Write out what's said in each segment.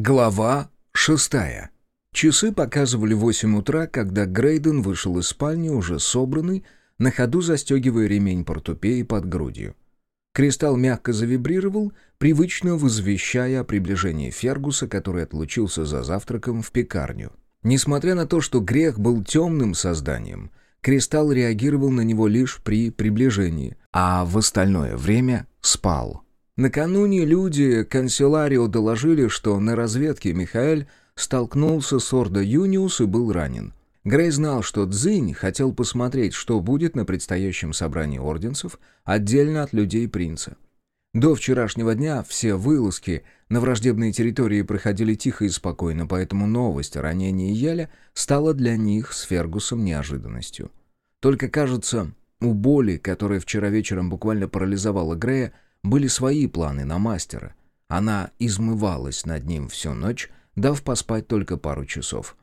Глава шестая. Часы показывали восемь утра, когда Грейден вышел из спальни, уже собранный, на ходу застегивая ремень портупеи под грудью. Кристалл мягко завибрировал, привычно возвещая о приближении Фергуса, который отлучился за завтраком в пекарню. Несмотря на то, что грех был темным созданием, кристалл реагировал на него лишь при приближении, а в остальное время спал. Накануне люди канцеларио доложили, что на разведке Михаэль столкнулся с Ордо Юниус и был ранен. Грей знал, что Цзинь хотел посмотреть, что будет на предстоящем собрании орденцев, отдельно от людей принца. До вчерашнего дня все вылазки на враждебные территории проходили тихо и спокойно, поэтому новость о ранении Яля стала для них с Фергусом неожиданностью. Только, кажется, у боли, которая вчера вечером буквально парализовала Грея, были свои планы на мастера. Она измывалась над ним всю ночь, дав поспать только пару часов.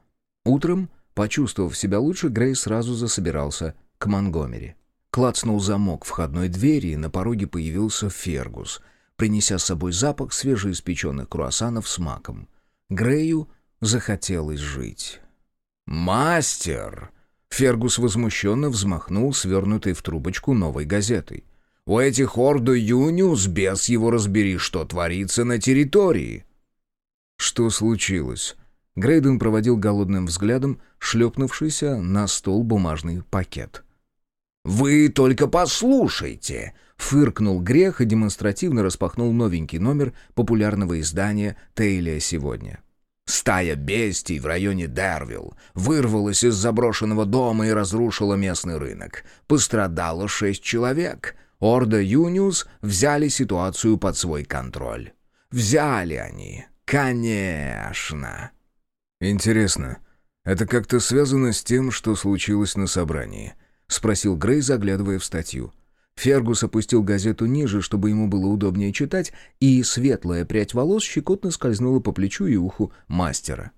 Утром, почувствовав себя лучше, Грей сразу засобирался к Монгомери. Клацнул замок входной двери, и на пороге появился Фергус, принеся с собой запах свежеиспеченных круассанов с маком. Грею захотелось жить. «Мастер!» Фергус возмущенно взмахнул свернутой в трубочку новой газетой. У этих Ордо Юниус без его разбери, что творится на территории». «Что случилось?» Грейден проводил голодным взглядом шлепнувшийся на стол бумажный пакет. «Вы только послушайте!» — фыркнул Грех и демонстративно распахнул новенький номер популярного издания «Тейлия сегодня». Стая бестий в районе Дервилл вырвалась из заброшенного дома и разрушила местный рынок. Пострадало шесть человек. Орда Юниус взяли ситуацию под свой контроль. Взяли они, конечно. Интересно, это как-то связано с тем, что случилось на собрании? Спросил Грей, заглядывая в статью. Фергус опустил газету ниже, чтобы ему было удобнее читать, и светлая прядь волос щекотно скользнула по плечу и уху мастера.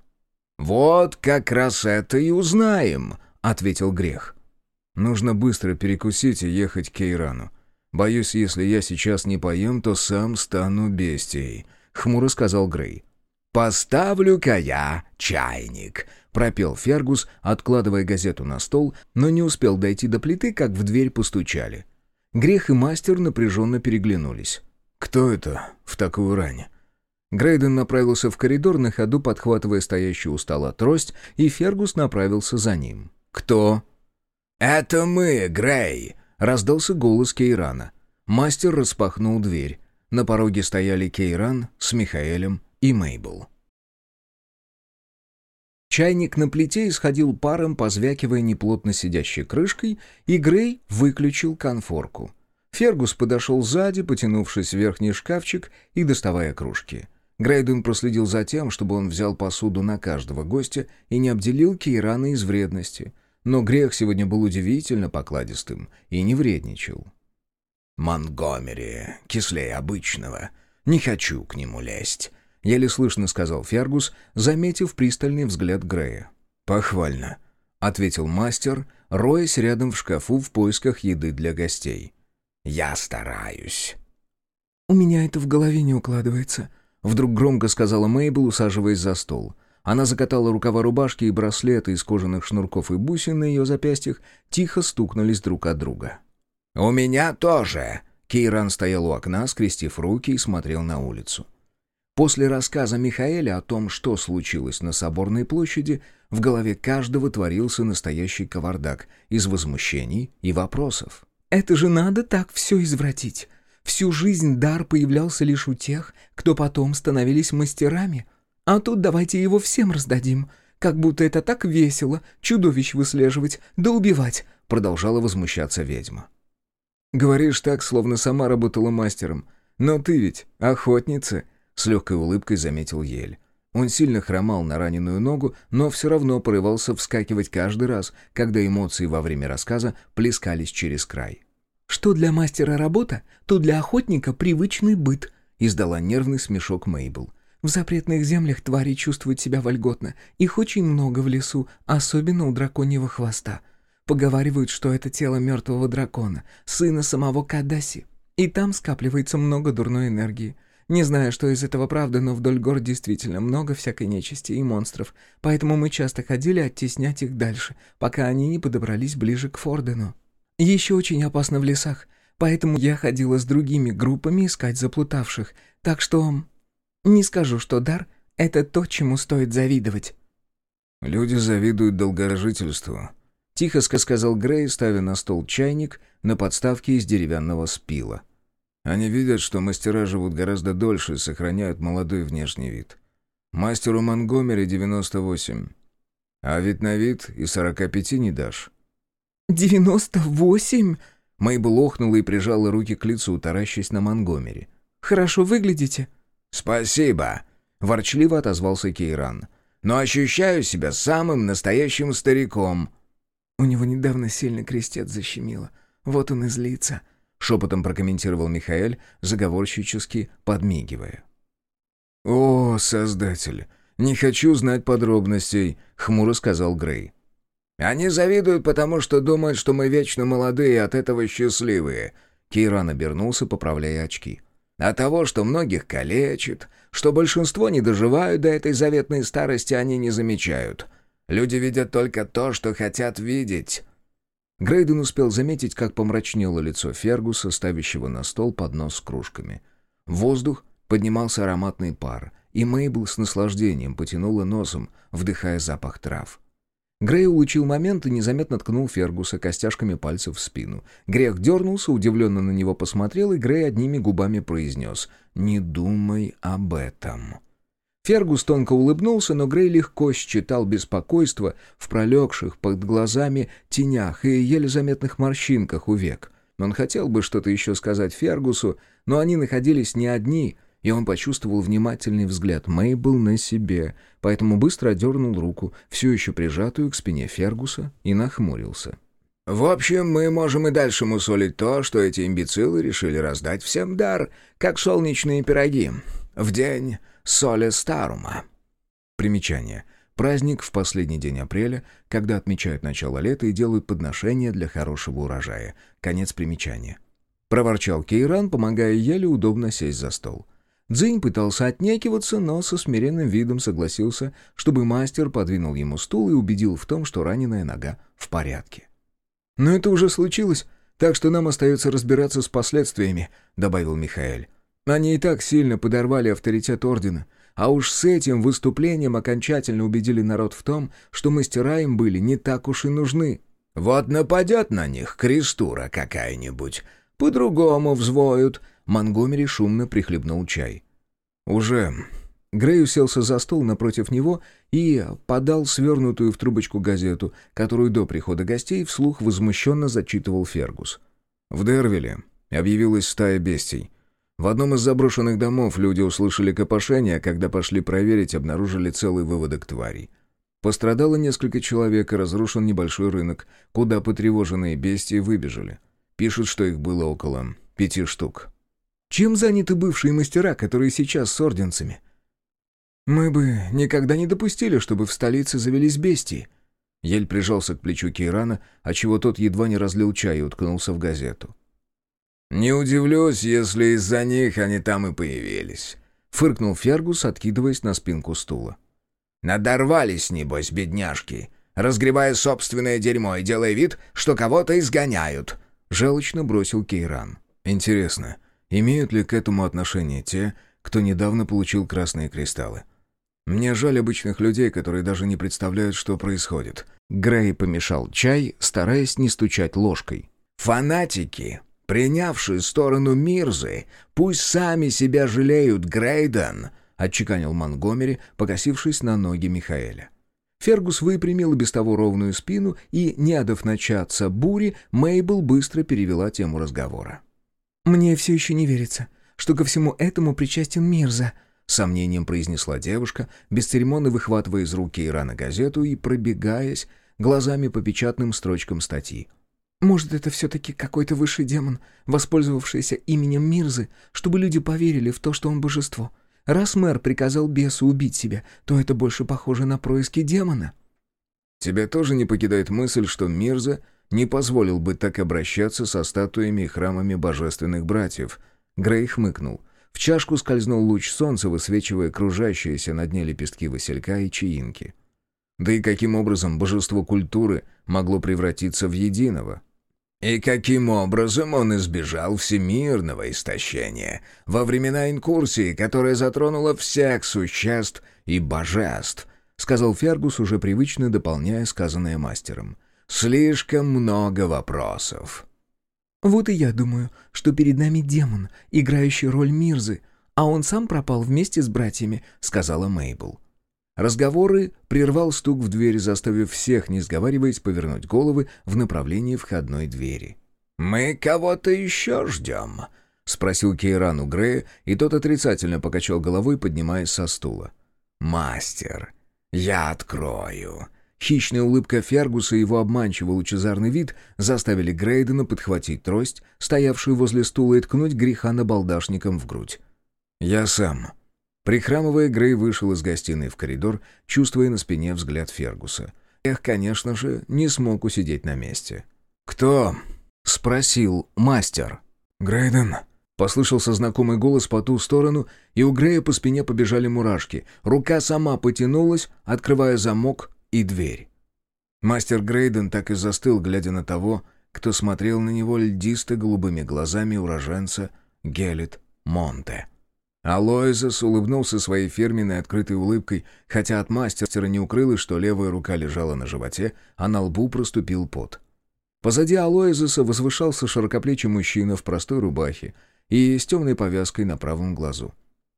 «Вот как раз это и узнаем», — ответил Грех. «Нужно быстро перекусить и ехать к Кейрану. Боюсь, если я сейчас не поем, то сам стану бестией», — хмуро сказал Грей. «Поставлю-ка я чайник», — пропел Фергус, откладывая газету на стол, но не успел дойти до плиты, как в дверь постучали. Грех и мастер напряженно переглянулись. «Кто это в такую рань?» Грейден направился в коридор, на ходу подхватывая стоящую у стола трость, и Фергус направился за ним. «Кто?» «Это мы, Грей!» Раздался голос Кейрана. Мастер распахнул дверь. На пороге стояли Кейран с Михаэлем и Мейбл. Чайник на плите исходил паром, позвякивая неплотно сидящей крышкой, и Грей выключил конфорку. Фергус подошел сзади, потянувшись в верхний шкафчик и доставая кружки. Грейден проследил за тем, чтобы он взял посуду на каждого гостя и не обделил Кейрана из вредности — но грех сегодня был удивительно покладистым и не вредничал. «Монгомери, кислее обычного. Не хочу к нему лезть», — еле слышно сказал Фергус, заметив пристальный взгляд Грея. «Похвально», — ответил мастер, роясь рядом в шкафу в поисках еды для гостей. «Я стараюсь». «У меня это в голове не укладывается», — вдруг громко сказала Мейбл, усаживаясь за стол. Она закатала рукава рубашки, и браслеты из кожаных шнурков и бусин на ее запястьях тихо стукнулись друг от друга. «У меня тоже!» Кейран стоял у окна, скрестив руки и смотрел на улицу. После рассказа Михаэля о том, что случилось на Соборной площади, в голове каждого творился настоящий кавардак из возмущений и вопросов. «Это же надо так все извратить! Всю жизнь дар появлялся лишь у тех, кто потом становились мастерами», а тут давайте его всем раздадим. Как будто это так весело, чудовищ выслеживать, да убивать», — продолжала возмущаться ведьма. «Говоришь так, словно сама работала мастером. Но ты ведь охотница», — с легкой улыбкой заметил Ель. Он сильно хромал на раненую ногу, но все равно порывался вскакивать каждый раз, когда эмоции во время рассказа плескались через край. «Что для мастера работа, то для охотника привычный быт», — издала нервный смешок Мейбл. В запретных землях твари чувствуют себя вольготно. Их очень много в лесу, особенно у драконьего хвоста. Поговаривают, что это тело мертвого дракона, сына самого Кадаси. И там скапливается много дурной энергии. Не знаю, что из этого правда, но вдоль гор действительно много всякой нечисти и монстров, поэтому мы часто ходили оттеснять их дальше, пока они не подобрались ближе к Фордену. Еще очень опасно в лесах, поэтому я ходила с другими группами искать заплутавших, так что не скажу, что дар — это то, чему стоит завидовать». «Люди завидуют долгожительству», — тихо сказал Грей, ставя на стол чайник на подставке из деревянного спила. Они видят, что мастера живут гораздо дольше и сохраняют молодой внешний вид. Мастеру Монгомери 98. А ведь на вид и 45 не дашь. «98?» Мейбл охнула и прижала руки к лицу, таращась на Монгомери. «Хорошо выглядите». «Спасибо», — ворчливо отозвался Кейран. «Но ощущаю себя самым настоящим стариком». «У него недавно сильно крестец защемило. Вот он и злится», — шепотом прокомментировал Михаэль, заговорщически подмигивая. «О, Создатель, не хочу знать подробностей», — хмуро сказал Грей. «Они завидуют, потому что думают, что мы вечно молодые и от этого счастливые», — Кейран обернулся, поправляя очки. «А того, что многих калечит, что большинство не доживают до этой заветной старости, они не замечают. Люди видят только то, что хотят видеть». Грейден успел заметить, как помрачнело лицо Фергуса, ставящего на стол поднос с кружками. В воздух поднимался ароматный пар, и Мейбл с наслаждением потянула носом, вдыхая запах трав. Грей улучил момент и незаметно ткнул Фергуса костяшками пальцев в спину. Грех дернулся, удивленно на него посмотрел, и Грей одними губами произнес «Не думай об этом». Фергус тонко улыбнулся, но Грей легко считал беспокойство в пролегших под глазами тенях и еле заметных морщинках у век. Он хотел бы что-то еще сказать Фергусу, но они находились не одни, и он почувствовал внимательный взгляд Мейбл на себе, поэтому быстро отдернул руку, все еще прижатую к спине Фергуса, и нахмурился. «В общем, мы можем и дальше мусолить то, что эти имбецилы решили раздать всем дар, как солнечные пироги, в день Соле Старума. Примечание. Праздник в последний день апреля, когда отмечают начало лета и делают подношения для хорошего урожая. Конец примечания. Проворчал Кейран, помогая еле удобно сесть за стол. Дзинь пытался отнекиваться, но со смиренным видом согласился, чтобы мастер подвинул ему стул и убедил в том, что раненая нога в порядке. «Но это уже случилось, так что нам остается разбираться с последствиями», — добавил Михаэль. Они и так сильно подорвали авторитет Ордена, а уж с этим выступлением окончательно убедили народ в том, что мастера им были не так уж и нужны. «Вот нападет на них крестура какая-нибудь, по-другому взвоют», — Монгомери шумно прихлебнул чай. «Уже». Грей уселся за стол напротив него и подал свернутую в трубочку газету, которую до прихода гостей вслух возмущенно зачитывал Фергус. В Дервиле объявилась стая бестий. В одном из заброшенных домов люди услышали копошение, а когда пошли проверить, обнаружили целый выводок тварей. Пострадало несколько человек и разрушен небольшой рынок, куда потревоженные бестии выбежали. Пишут, что их было около пяти штук. Чем заняты бывшие мастера, которые сейчас с орденцами? Мы бы никогда не допустили, чтобы в столице завелись бестии. Ель прижался к плечу Кейрана, отчего тот едва не разлил чай и уткнулся в газету. «Не удивлюсь, если из-за них они там и появились», — фыркнул Фергус, откидываясь на спинку стула. «Надорвались, небось, бедняжки, разгребая собственное дерьмо и делая вид, что кого-то изгоняют», — желчно бросил Кейран. «Интересно, имеют ли к этому отношение те, кто недавно получил красные кристаллы? Мне жаль обычных людей, которые даже не представляют, что происходит». Грей помешал чай, стараясь не стучать ложкой. «Фанатики принявшие сторону Мирзы, пусть сами себя жалеют, Грейден», — отчеканил Монгомери, покосившись на ноги Михаэля. Фергус выпрямил без того ровную спину, и, не отдав начаться бури, Мейбл быстро перевела тему разговора. «Мне все еще не верится, что ко всему этому причастен Мирза», — сомнением произнесла девушка, бесцеремонно выхватывая из руки Ирана газету и пробегаясь глазами по печатным строчкам статьи. Может, это все-таки какой-то высший демон, воспользовавшийся именем Мирзы, чтобы люди поверили в то, что он божество. Раз мэр приказал бесу убить себя, то это больше похоже на происки демона. Тебя тоже не покидает мысль, что Мирза не позволил бы так обращаться со статуями и храмами божественных братьев. Грей хмыкнул. В чашку скользнул луч солнца, высвечивая кружащиеся на дне лепестки василька и чаинки. Да и каким образом божество культуры могло превратиться в единого? И каким образом он избежал всемирного истощения во времена инкурсии, которая затронула всех существ и божеств, сказал Фергус, уже привычно дополняя сказанное мастером. «Слишком много вопросов». «Вот и я думаю, что перед нами демон, играющий роль Мирзы, а он сам пропал вместе с братьями», — сказала Мейбл. Разговоры прервал стук в дверь, заставив всех, не сговариваясь, повернуть головы в направлении входной двери. «Мы кого-то еще ждем?» — спросил Кейран у Грея, и тот отрицательно покачал головой, поднимаясь со стула. «Мастер, я открою». Хищная улыбка Фергуса и его обманчивый лучезарный вид заставили Грейдена подхватить трость, стоявшую возле стула, и ткнуть греха набалдашником в грудь. «Я сам», Прихрамывая, Грей вышел из гостиной в коридор, чувствуя на спине взгляд Фергуса. Эх, конечно же, не смог усидеть на месте. «Кто?» — спросил мастер. «Грейден?» Послышался знакомый голос по ту сторону, и у Грея по спине побежали мурашки. Рука сама потянулась, открывая замок и дверь. Мастер Грейден так и застыл, глядя на того, кто смотрел на него льдисто-голубыми глазами уроженца Гелит Монте. Алоизес улыбнулся своей фирменной открытой улыбкой, хотя от мастера не укрылось, что левая рука лежала на животе, а на лбу проступил пот. Позади Алоизеса возвышался широкоплечий мужчина в простой рубахе и с темной повязкой на правом глазу.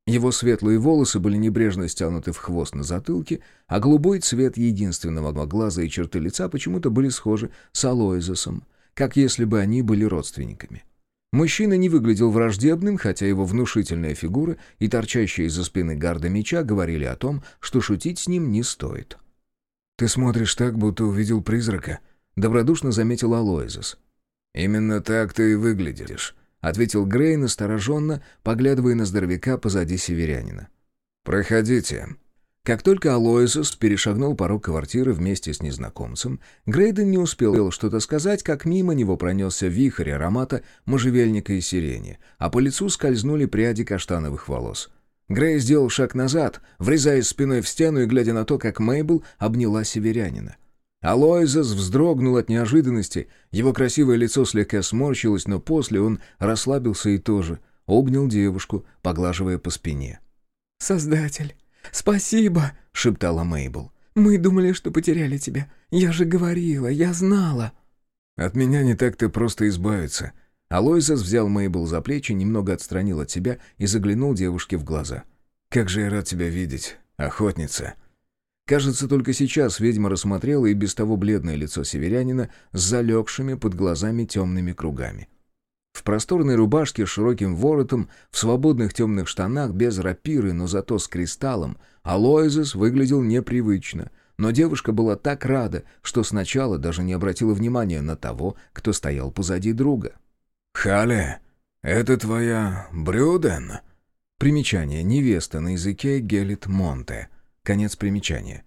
Его светлые волосы были небрежно стянуты в хвост на затылке, а голубой цвет единственного глаза и черты лица почему-то были схожи с Алоизесом, как если бы они были родственниками. Мужчина не выглядел враждебным, хотя его внушительная фигура и торчащая из-за спины гарда меча говорили о том, что шутить с ним не стоит. «Ты смотришь так, будто увидел призрака», — добродушно заметил Алоизес. «Именно так ты и выглядишь», — ответил Грей настороженно, поглядывая на здоровяка позади северянина. «Проходите». Как только Алоизус перешагнул порог квартиры вместе с незнакомцем, Грейден не успел что-то сказать, как мимо него пронесся вихрь аромата можжевельника и сирени, а по лицу скользнули пряди каштановых волос. Грей сделал шаг назад, врезаясь спиной в стену и глядя на то, как Мейбл обняла северянина. Алоизас вздрогнул от неожиданности, его красивое лицо слегка сморщилось, но после он расслабился и тоже обнял девушку, поглаживая по спине. «Создатель, «Спасибо», — шептала Мейбл. «Мы думали, что потеряли тебя. Я же говорила, я знала». «От меня не так-то просто избавиться». Алойзас взял Мейбл за плечи, немного отстранил от себя и заглянул девушке в глаза. «Как же я рад тебя видеть, охотница!» Кажется, только сейчас ведьма рассмотрела и без того бледное лицо северянина с залегшими под глазами темными кругами. В просторной рубашке с широким воротом, в свободных темных штанах, без рапиры, но зато с кристаллом, Алоизес выглядел непривычно, но девушка была так рада, что сначала даже не обратила внимания на того, кто стоял позади друга. «Хале, это твоя Брюден?» Примечание. Невеста на языке Гелит Монте. Конец примечания.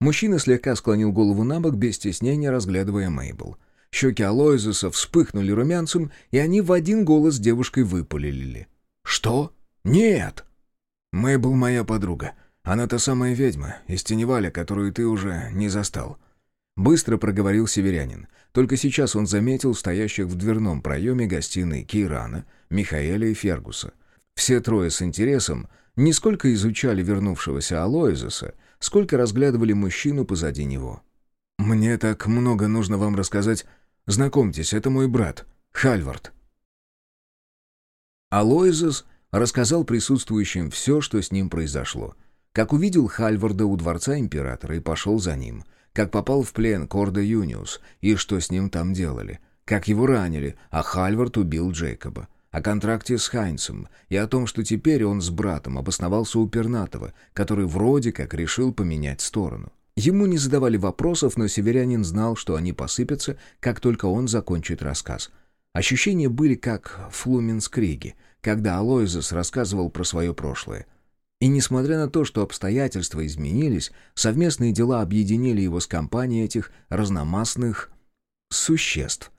Мужчина слегка склонил голову на бок, без стеснения разглядывая Мейбл. Щеки Алоизуса вспыхнули румянцем, и они в один голос с девушкой выпалили. «Что? Нет!» «Мэйбл моя подруга. Она та самая ведьма из Теневаля, которую ты уже не застал». Быстро проговорил северянин. Только сейчас он заметил стоящих в дверном проеме гостиной Кейрана, Михаэля и Фергуса. Все трое с интересом не сколько изучали вернувшегося Алоизуса, сколько разглядывали мужчину позади него. «Мне так много нужно вам рассказать Знакомьтесь, это мой брат, Хальвард». Алоизес рассказал присутствующим все, что с ним произошло. Как увидел Хальварда у дворца императора и пошел за ним. Как попал в плен Корда Юниус и что с ним там делали. Как его ранили, а Хальвард убил Джейкоба. О контракте с Хайнцем и о том, что теперь он с братом обосновался у Пернатова, который вроде как решил поменять сторону. Ему не задавали вопросов, но северянин знал, что они посыпятся, как только он закончит рассказ. Ощущения были как в Флуменскриге, когда Алоизес рассказывал про свое прошлое. И несмотря на то, что обстоятельства изменились, совместные дела объединили его с компанией этих разномастных существ.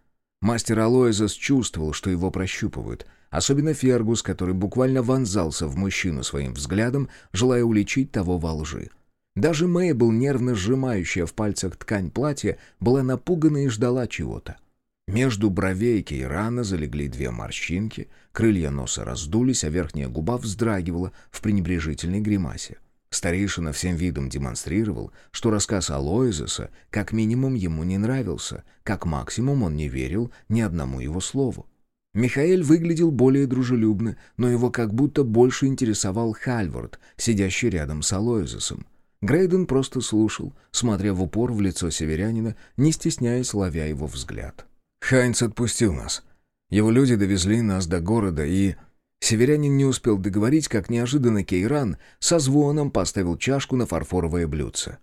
Мастер Алоизес чувствовал, что его прощупывают, Особенно Фергус, который буквально вонзался в мужчину своим взглядом, желая уличить того во лжи. Даже Мейбл, нервно сжимающая в пальцах ткань платья, была напугана и ждала чего-то. Между бровей Кейрана залегли две морщинки, крылья носа раздулись, а верхняя губа вздрагивала в пренебрежительной гримасе. Старейшина всем видом демонстрировал, что рассказ Алоизеса как минимум ему не нравился, как максимум он не верил ни одному его слову. Михаэль выглядел более дружелюбно, но его как будто больше интересовал Хальвард, сидящий рядом с Алоизесом. Грейден просто слушал, смотря в упор в лицо северянина, не стесняясь, ловя его взгляд. «Хайнц отпустил нас. Его люди довезли нас до города и...» Северянин не успел договорить, как неожиданно Кейран со звоном поставил чашку на фарфоровое блюдце.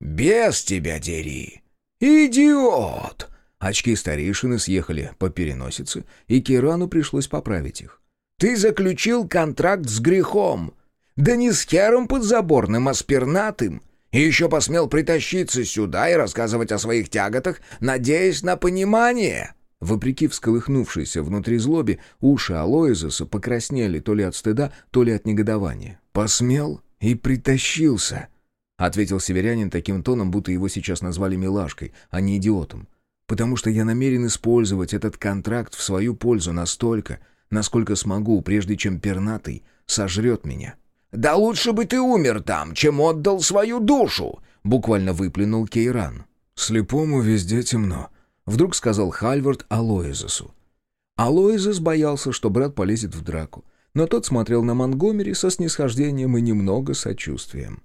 «Без тебя дери! Идиот!» Очки старейшины съехали по переносице, и Кейрану пришлось поправить их. «Ты заключил контракт с грехом! Да не с хером подзаборным, а с пернатым! И еще посмел притащиться сюда и рассказывать о своих тяготах, надеясь на понимание!» Вопреки всколыхнувшейся внутри злобе, уши Алоизеса покраснели то ли от стыда, то ли от негодования. «Посмел и притащился», — ответил северянин таким тоном, будто его сейчас назвали милашкой, а не идиотом. «Потому что я намерен использовать этот контракт в свою пользу настолько, насколько смогу, прежде чем пернатый сожрет меня». «Да лучше бы ты умер там, чем отдал свою душу!» — буквально выплюнул Кейран. «Слепому везде темно», Вдруг сказал Хальвард Алоизесу. Алоизес боялся, что брат полезет в драку, но тот смотрел на Монгомери со снисхождением и немного сочувствием.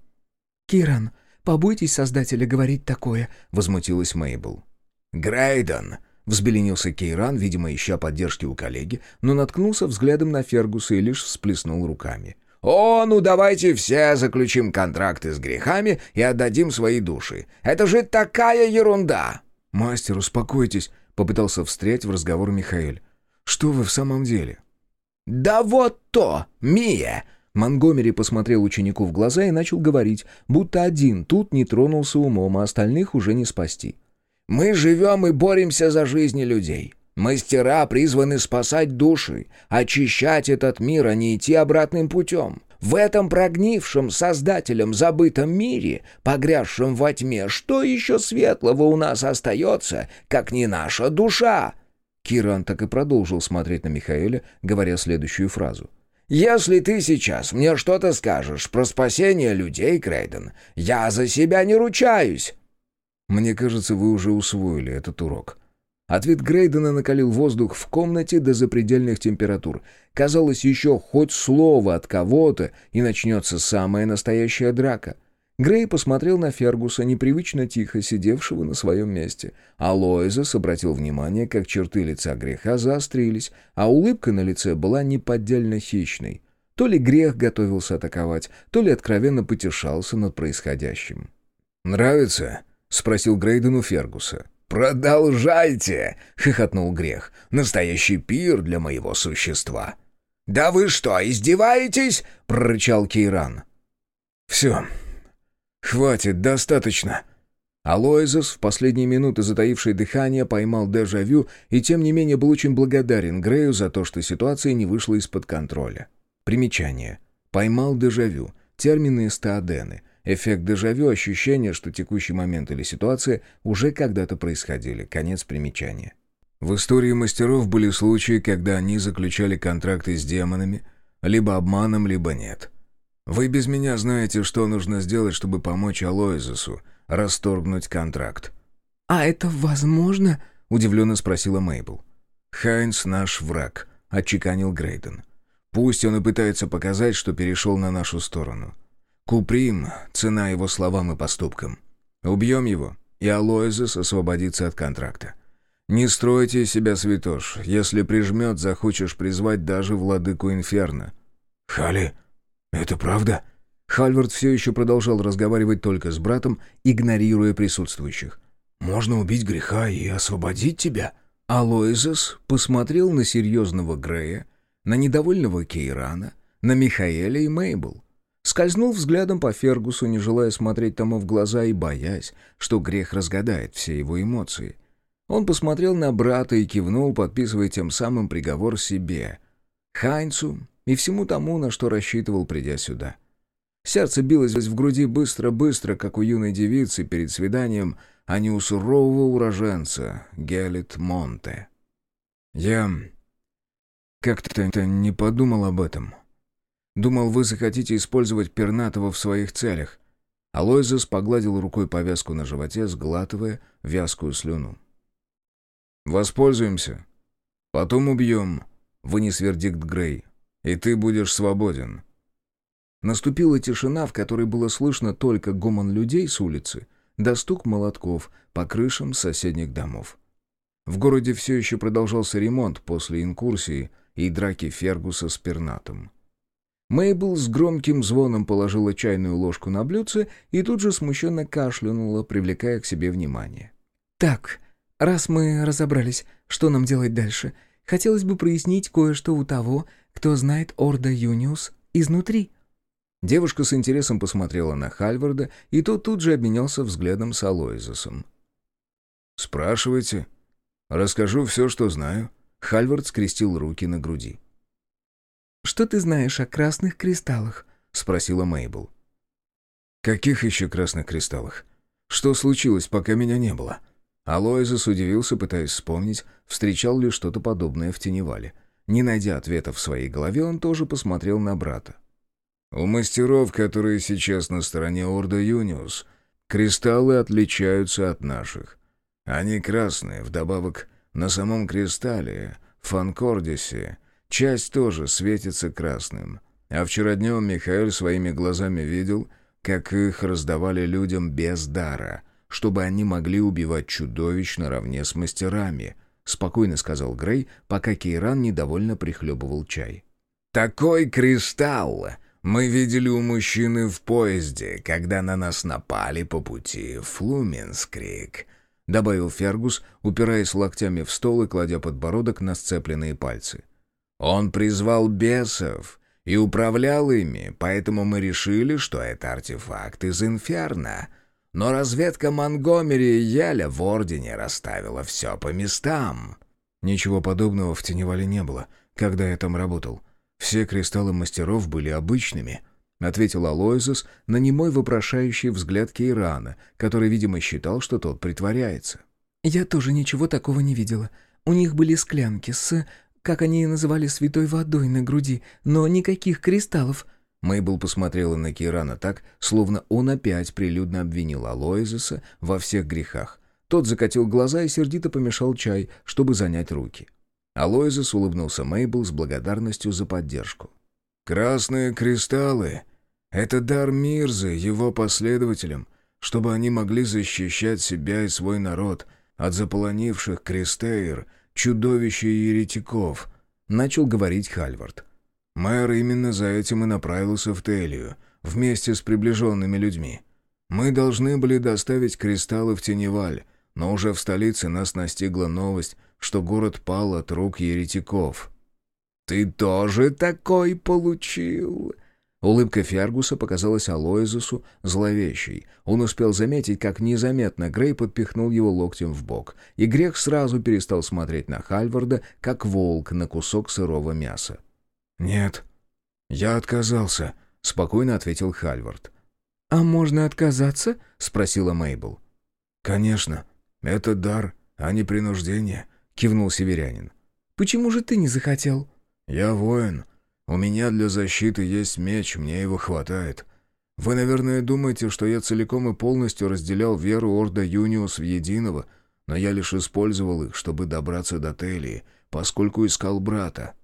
«Киран, побойтесь создателя говорить такое», — возмутилась Мейбл. «Грейден!» — взбеленился Кейран, видимо, ища поддержки у коллеги, но наткнулся взглядом на Фергуса и лишь всплеснул руками. «О, ну давайте все заключим контракты с грехами и отдадим свои души. Это же такая ерунда!» «Мастер, успокойтесь», — попытался встрять в разговор Михаэль. «Что вы в самом деле?» «Да вот то, Мия!» Монгомери посмотрел ученику в глаза и начал говорить, будто один тут не тронулся умом, а остальных уже не спасти. «Мы живем и боремся за жизни людей. Мастера призваны спасать души, очищать этот мир, а не идти обратным путем. В этом прогнившем создателем забытом мире, погрязшем во тьме, что еще светлого у нас остается, как не наша душа?» Киран так и продолжил смотреть на Михаэля, говоря следующую фразу. «Если ты сейчас мне что-то скажешь про спасение людей, Крейден, я за себя не ручаюсь!» «Мне кажется, вы уже усвоили этот урок», Ответ Грейдена накалил воздух в комнате до запредельных температур. Казалось, еще хоть слово от кого-то, и начнется самая настоящая драка. Грей посмотрел на Фергуса, непривычно тихо сидевшего на своем месте. А Лоизес обратил внимание, как черты лица греха заострились, а улыбка на лице была неподдельно хищной. То ли грех готовился атаковать, то ли откровенно потешался над происходящим. «Нравится?» — спросил Грейден у Фергуса. «Продолжайте!» — хохотнул Грех. «Настоящий пир для моего существа». «Да вы что, издеваетесь?» — прорычал Кейран. «Все. Хватит, достаточно». Алоизос, в последние минуты затаивший дыхание, поймал дежавю и тем не менее был очень благодарен Грею за то, что ситуация не вышла из-под контроля. Примечание. Поймал дежавю. Термины стаадены. Эффект дежавю – ощущение, что текущий момент или ситуация уже когда-то происходили. Конец примечания. В истории мастеров были случаи, когда они заключали контракты с демонами, либо обманом, либо нет. Вы без меня знаете, что нужно сделать, чтобы помочь Алоизусу расторгнуть контракт. «А это возможно?» — удивленно спросила Мейбл. «Хайнс наш враг», — отчеканил Грейден. «Пусть он и пытается показать, что перешел на нашу сторону». Куприм — цена его словам и поступкам. Убьем его, и Алоизес освободится от контракта. Не стройте себя святош. Если прижмет, захочешь призвать даже владыку Инферно. «Хали, это правда?» Хальвард все еще продолжал разговаривать только с братом, игнорируя присутствующих. «Можно убить греха и освободить тебя?» Алоизес посмотрел на серьезного Грея, на недовольного Кейрана, на Михаэля и Мейбл. Скользнул взглядом по Фергусу, не желая смотреть тому в глаза и боясь, что грех разгадает все его эмоции. Он посмотрел на брата и кивнул, подписывая тем самым приговор себе. Хайнцу и всему тому, на что рассчитывал, придя сюда. Сердце билось в груди быстро-быстро, как у юной девицы перед свиданием, а не у сурового уроженца Гелит Монте. Я как-то не подумал об этом. Думал, вы захотите использовать пернатого в своих целях. Алойзес погладил рукой повязку на животе, сглатывая вязкую слюну. «Воспользуемся. Потом убьем», — вынес вердикт Грей. «И ты будешь свободен». Наступила тишина, в которой было слышно только гомон людей с улицы, да стук молотков по крышам соседних домов. В городе все еще продолжался ремонт после инкурсии и драки Фергуса с пернатом. Мейбл с громким звоном положила чайную ложку на блюдце и тут же смущенно кашлянула, привлекая к себе внимание. «Так, раз мы разобрались, что нам делать дальше, хотелось бы прояснить кое-что у того, кто знает Орда Юниус изнутри». Девушка с интересом посмотрела на Хальварда, и тот тут же обменялся взглядом с Алоизосом. «Спрашивайте. Расскажу все, что знаю». Хальвард скрестил руки на груди. «Что ты знаешь о красных кристаллах?» — спросила Мейбл. «Каких еще красных кристаллах? Что случилось, пока меня не было?» Алоизес удивился, пытаясь вспомнить, встречал ли что-то подобное в Теневале. Не найдя ответа в своей голове, он тоже посмотрел на брата. «У мастеров, которые сейчас на стороне Орда Юниус, кристаллы отличаются от наших. Они красные, вдобавок на самом кристалле, Фанкордисе, Часть тоже светится красным. А вчера днем Михаил своими глазами видел, как их раздавали людям без дара, чтобы они могли убивать чудовищ наравне с мастерами, спокойно сказал Грей, пока Кейран недовольно прихлебывал чай. «Такой кристалл мы видели у мужчины в поезде, когда на нас напали по пути в Флуменскрик», добавил Фергус, упираясь локтями в стол и кладя подбородок на сцепленные пальцы. Он призвал бесов и управлял ими, поэтому мы решили, что это артефакт из Инферно. Но разведка Монгомери и Яля в Ордене расставила все по местам. Ничего подобного в Теневале не было, когда я там работал. Все кристаллы мастеров были обычными —— ответил Алоизус на немой вопрошающий взгляд Кейрана, который, видимо, считал, что тот притворяется. «Я тоже ничего такого не видела. У них были склянки с как они называли святой водой на груди, но никаких кристаллов». Мейбл посмотрела на Кирана так, словно он опять прилюдно обвинил Алоизеса во всех грехах. Тот закатил глаза и сердито помешал чай, чтобы занять руки. Алоизес улыбнулся Мейбл с благодарностью за поддержку. «Красные кристаллы — это дар Мирзы его последователям, чтобы они могли защищать себя и свой народ от заполонивших Кристейр чудовище еретиков», — начал говорить Хальвард. «Мэр именно за этим и направился в Телию, вместе с приближенными людьми. Мы должны были доставить кристаллы в Теневаль, но уже в столице нас настигла новость, что город пал от рук еретиков». «Ты тоже такой получил?» Улыбка Фергуса показалась Алоизусу зловещей. Он успел заметить, как незаметно Грей подпихнул его локтем в бок, и Грех сразу перестал смотреть на Хальварда, как волк на кусок сырого мяса. «Нет, я отказался», — спокойно ответил Хальвард. «А можно отказаться?» — спросила Мейбл. «Конечно. Это дар, а не принуждение», — кивнул северянин. «Почему же ты не захотел?» «Я воин», у меня для защиты есть меч, мне его хватает. Вы, наверное, думаете, что я целиком и полностью разделял веру Орда Юниус в единого, но я лишь использовал их, чтобы добраться до Телии, поскольку искал брата».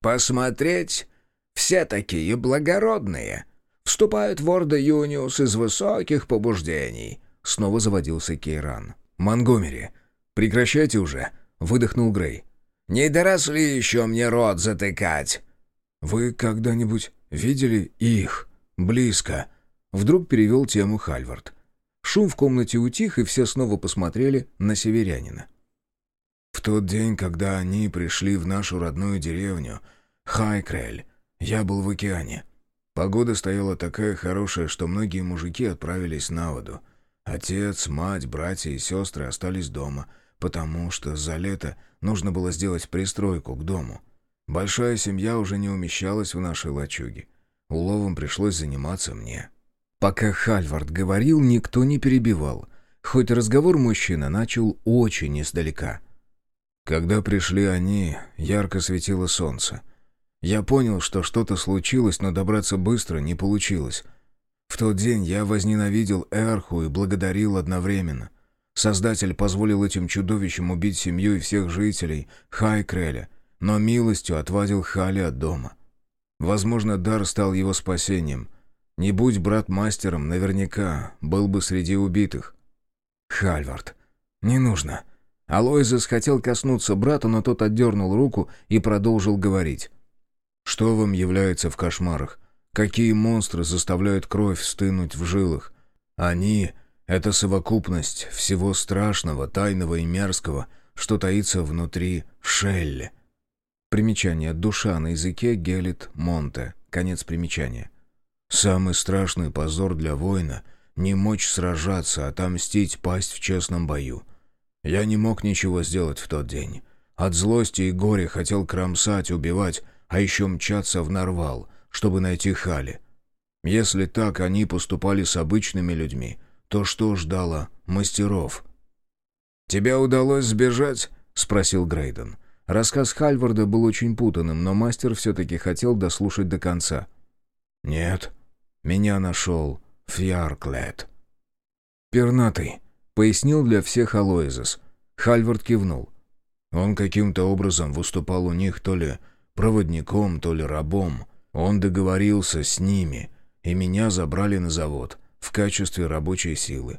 «Посмотреть? Все такие благородные. Вступают в Орда Юниус из высоких побуждений», — снова заводился Кейран. «Монгомери, прекращайте уже», — выдохнул Грей. «Не доросли еще мне рот затыкать». «Вы когда-нибудь видели их? Близко?» Вдруг перевел тему Хальвард. Шум в комнате утих, и все снова посмотрели на северянина. «В тот день, когда они пришли в нашу родную деревню, Хайкрель, я был в океане. Погода стояла такая хорошая, что многие мужики отправились на воду. Отец, мать, братья и сестры остались дома, потому что за лето нужно было сделать пристройку к дому». Большая семья уже не умещалась в нашей лачуге. Уловом пришлось заниматься мне. Пока Хальвард говорил, никто не перебивал, хоть разговор мужчина начал очень издалека. Когда пришли они, ярко светило солнце. Я понял, что что-то случилось, но добраться быстро не получилось. В тот день я возненавидел Эрху и благодарил одновременно. Создатель позволил этим чудовищам убить семью и всех жителей Хайкреля, но милостью отвадил Хали от дома. Возможно, дар стал его спасением. Не будь брат мастером, наверняка был бы среди убитых. Хальвард, не нужно. Алоизес хотел коснуться брата, но тот отдернул руку и продолжил говорить. «Что вам является в кошмарах? Какие монстры заставляют кровь стынуть в жилах? Они — это совокупность всего страшного, тайного и мерзкого, что таится внутри Шелли». Примечание. Душа на языке Гелит Монте. Конец примечания. «Самый страшный позор для воина — не мочь сражаться, отомстить, пасть в честном бою. Я не мог ничего сделать в тот день. От злости и горя хотел кромсать, убивать, а еще мчаться в Нарвал, чтобы найти Хали. Если так они поступали с обычными людьми, то что ждало мастеров? «Тебе удалось сбежать?» — спросил Грейден. Рассказ Хальварда был очень путанным, но мастер все-таки хотел дослушать до конца. «Нет, меня нашел Фьярклет». «Пернатый», Пояснил для всех Алоизес. Хальвард кивнул. Он каким-то образом выступал у них то ли проводником, то ли рабом. Он договорился с ними, и меня забрали на завод в качестве рабочей силы.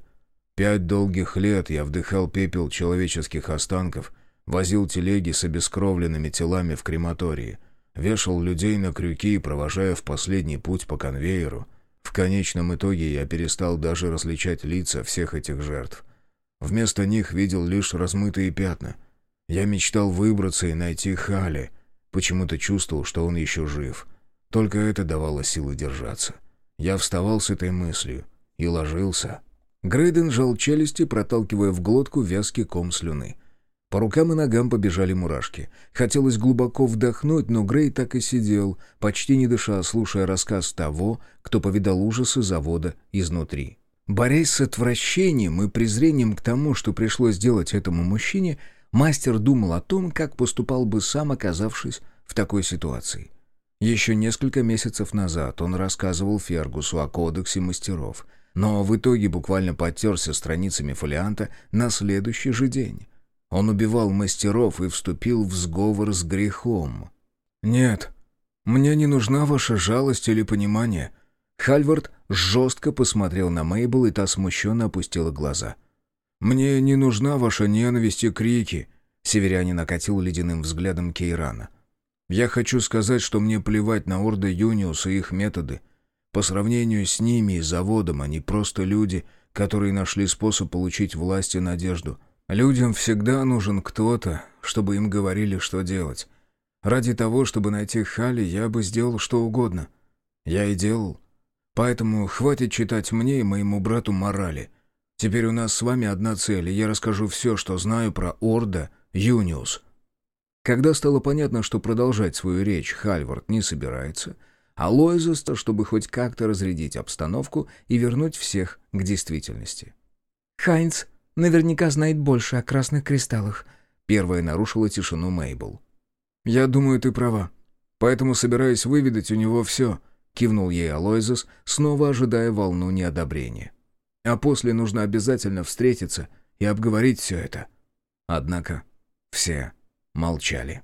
Пять долгих лет я вдыхал пепел человеческих останков, возил телеги с обескровленными телами в крематории, вешал людей на крюки, провожая в последний путь по конвейеру. В конечном итоге я перестал даже различать лица всех этих жертв. Вместо них видел лишь размытые пятна. Я мечтал выбраться и найти Хали. Почему-то чувствовал, что он еще жив. Только это давало силы держаться. Я вставал с этой мыслью и ложился. Грейден жал челюсти, проталкивая в глотку вязкий ком слюны. По рукам и ногам побежали мурашки. Хотелось глубоко вдохнуть, но Грей так и сидел, почти не дыша, слушая рассказ того, кто повидал ужасы завода изнутри. Борясь с отвращением и презрением к тому, что пришлось делать этому мужчине, мастер думал о том, как поступал бы сам, оказавшись в такой ситуации. Еще несколько месяцев назад он рассказывал Фергусу о кодексе мастеров, но в итоге буквально подтерся страницами фолианта на следующий же день. Он убивал мастеров и вступил в сговор с грехом. «Нет, мне не нужна ваша жалость или понимание», Хальвард жестко посмотрел на Мейбл, и та смущенно опустила глаза. «Мне не нужна ваша ненависть и крики», — северянин окатил ледяным взглядом Кейрана. «Я хочу сказать, что мне плевать на орды Юниус и их методы. По сравнению с ними и заводом они просто люди, которые нашли способ получить власть и надежду. Людям всегда нужен кто-то, чтобы им говорили, что делать. Ради того, чтобы найти Хали, я бы сделал что угодно. Я и делал. Поэтому хватит читать мне и моему брату морали. Теперь у нас с вами одна цель, и я расскажу все, что знаю про Орда Юниус». Когда стало понятно, что продолжать свою речь Хальвард не собирается, а Лойзеста, чтобы хоть как-то разрядить обстановку и вернуть всех к действительности. «Хайнц наверняка знает больше о красных кристаллах», — первая нарушила тишину Мейбл. «Я думаю, ты права. Поэтому собираюсь выведать у него все», — кивнул ей Алойзес, снова ожидая волну неодобрения. «А после нужно обязательно встретиться и обговорить все это». Однако все молчали.